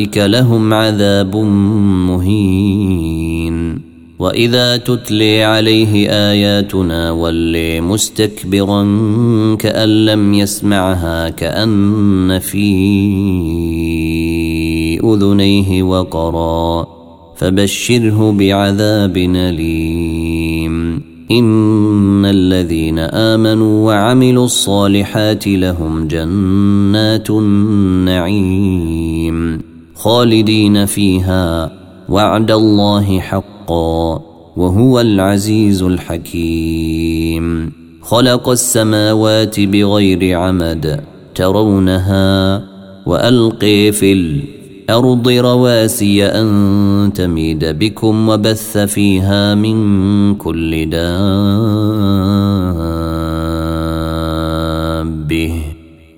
أولئك لهم عذاب مهين. وإذا تتلي عليه آياتنا ولي مستكبرا كأن لم يسمعها كأن فيه أذنيه وقرا فبشره بعذاب أليم. إن الذين آمنوا وعملوا الصالحات لهم جنات النعيم. خالدين فيها وعد الله حقا وهو العزيز الحكيم. خلق السماوات بغير عمد ترونها والقي في الأرض رواسي أن تميد بكم وبث فيها من كل دابه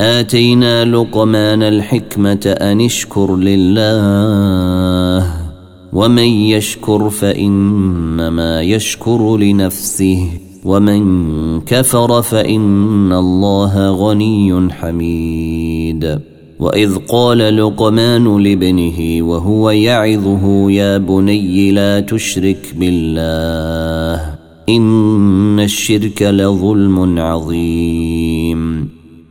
آتينا لقمان الحكمة أن اشكر لله ومن يشكر فإنما يشكر لنفسه ومن كفر فإن الله غني حميد. وإذ قال لقمان لابنه وهو يعظه يا بني لا تشرك بالله إن الشرك لظلم عظيم.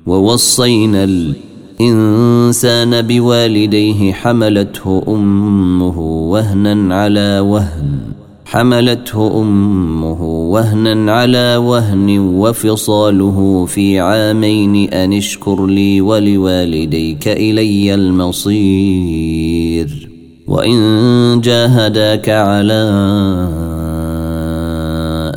ووصينا الإنسان بوالديه حملته أمه وهنا على وهن حملته أمه وهنا على وهن وفصاله في عامين أن اشكر لي ولوالديك إلي المصير وإن جاهداك على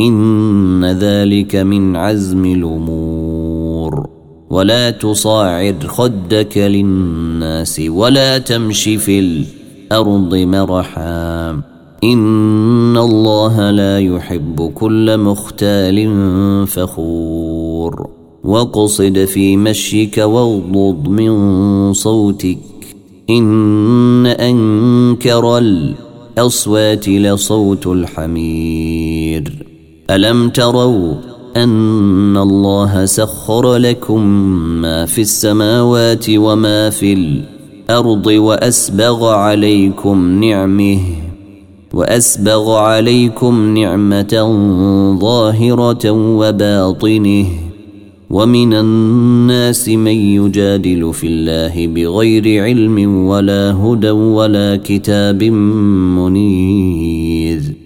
إن ذلك من عزم الأمور. ولا تصاعر خدك للناس ولا تمش في الأرض مرحا. إن الله لا يحب كل مختال فخور. واقصد في مشيك واغضض من صوتك. إن أنكر الأصوات لصوت الحمير. ألم تروا أن الله سخر لكم ما في السماوات وما في الأرض وأسبغ عليكم نعمه وأسبغ عليكم نعمة ظاهرة وباطنه ومن الناس من يجادل في الله بغير علم ولا هدى ولا كتاب منير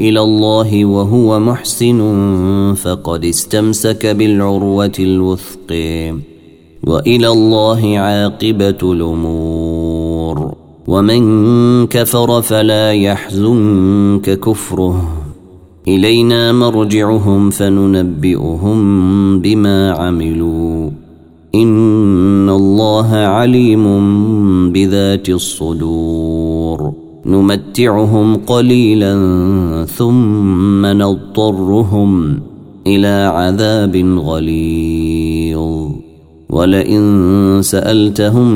إلى الله وهو محسن فقد استمسك بالعروة الوثق وإلى الله عاقبة الأمور. ومن كفر فلا يحزنك كفره. إلينا مرجعهم فننبئهم بما عملوا. إن الله عليم بذات الصدور. نمتعهم قليلا ثم نضطرهم إلى عذاب غليظ. ولئن سألتهم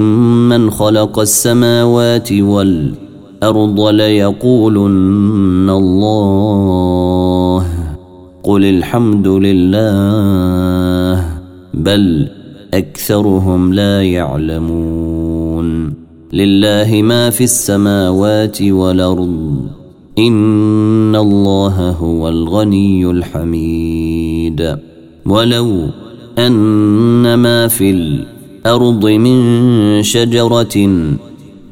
من خلق السماوات والأرض ليقولن الله. قل الحمد لله بل أكثرهم لا يعلمون. لله ما في السماوات والأرض. إن الله هو الغني الحميد. ولو أن ما في الأرض من شجرة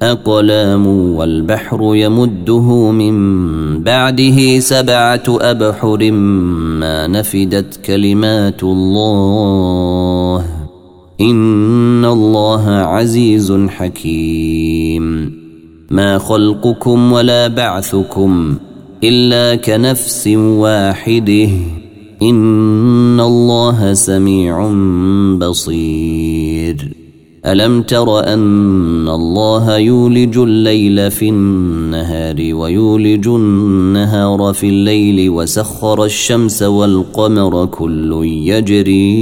أقلام والبحر يمده من بعده سبعة أبحر ما نفدت كلمات الله. إن الله عزيز حكيم. ما خلقكم ولا بعثكم إلا كنفس واحدة. إن الله سميع بصير. ألم تر أن الله يولج الليل في النهار ويولج النهار في الليل وسخر الشمس والقمر كل يجري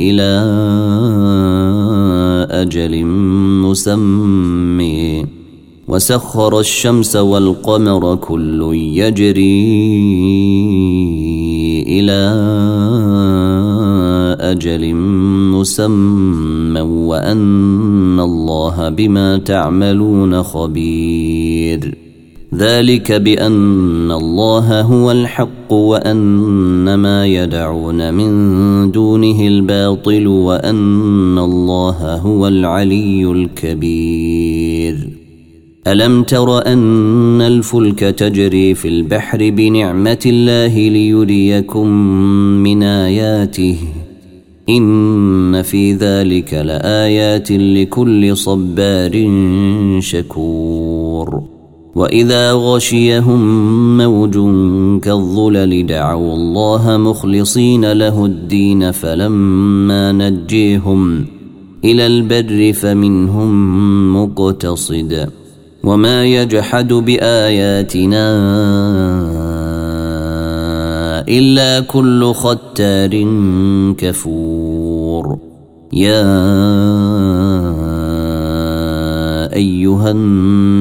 إلى أجل مسمي وسخر الشمس والقمر كل يجري إلى أجل مسمى. وأن الله بما تعملون خبير. ذلك بأن الله هو الحق وأن ما يدعون من دونه الباطل وأن الله هو العلي الكبير. ألم تر أن الفلك تجري في البحر بنعمة الله ليريكم من آياته؟ إن في ذلك لآيات لكل صبار شكور. وإذا غشيهم موج كالظلل دعوا الله مخلصين له الدين فلما نجيهم إلى البر فمنهم مقتصد وما يجحد بآياتنا إلا كل ختار كفور. يا أيها الناس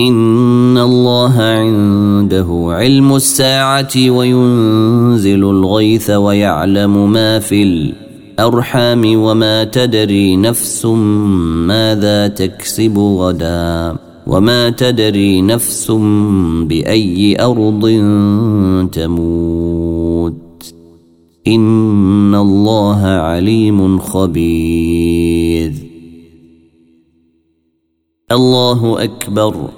إن الله عنده علم الساعة وينزل الغيث ويعلم ما في الأرحام وما تدري نفس ماذا تكسب غداً وما تدري نفس بأي أرض تموت. إن الله عليم خبير. الله أكبر.